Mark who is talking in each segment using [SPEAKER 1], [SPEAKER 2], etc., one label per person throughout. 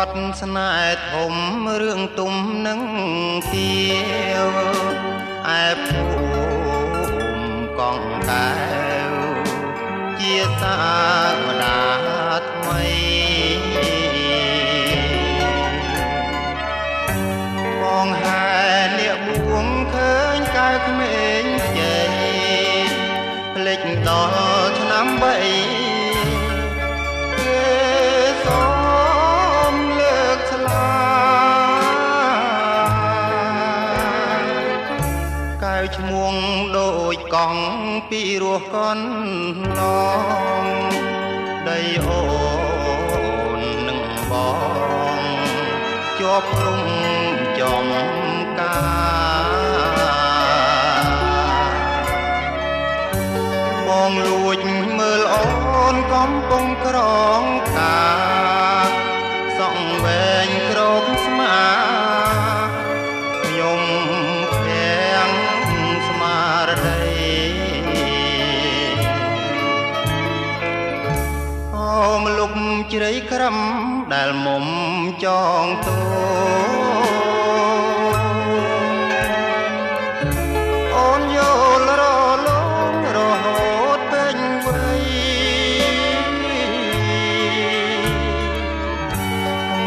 [SPEAKER 1] ស្នេហ៍ធំរឿងទុំនឹងទៀវឯភូមិកងកែវជាសាវតាថ្មីបងហែលៀកបួងឃើញកែវក្មេងជ័យភ្លេចដល់ឆ្នាំបី ដូចកង់ពីរោះកនឡងដីអូននឹងបងជាប់ព្រំចំការបងលួចមើលអូនកំពុងក្រងកា ជ្រៃក្រំដែលមុំចងតូអូនយល់រលងរហូតពេញវ័យ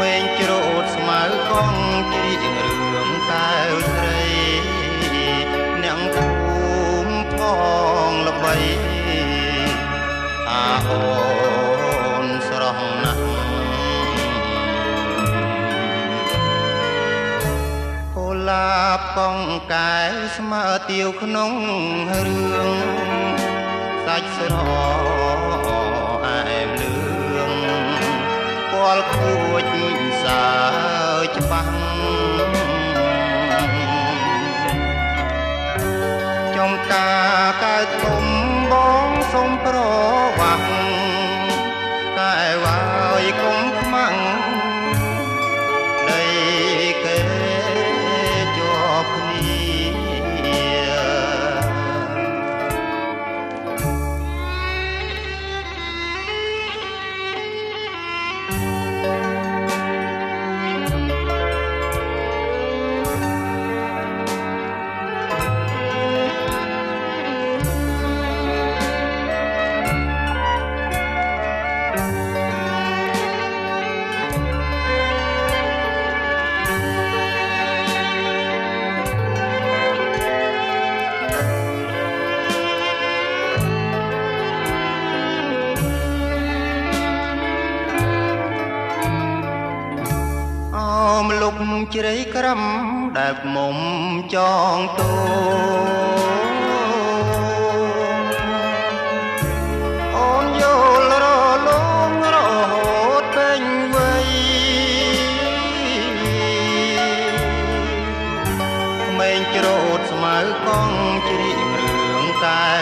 [SPEAKER 1] មេងច្រូតស្មៅកងជ្រៀងរឿងតើស្រីអ្នកភូមិផងល្បីអាអូ កងកែស្មើទាវក្នុងរឿងសាច់ស្រអែមលឿងពាល់ខួចសើច្បាស់ចំការកើតធំបងសុំប្រវាស់ លុបជ្រៃក្រំដែលមុំចងតូអូនយល់រលងរហូតពេញវ័យក្មេងច្រូតស្មៅកងជ្រៀងរឿងកែ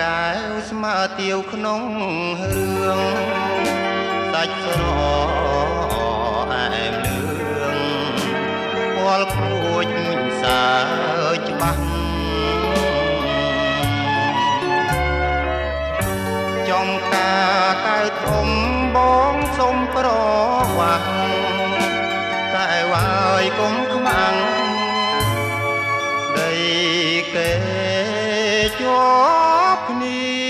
[SPEAKER 1] កងកែវស្មើទាវក្នុងរឿងសាច់ស្រអែមលឿងពាល់ខួចសើច្បាស់ចំការកើធំបងសុំប្រវាស់តែវាយកុំខ្មាំងដីគេជាប់ គ្នា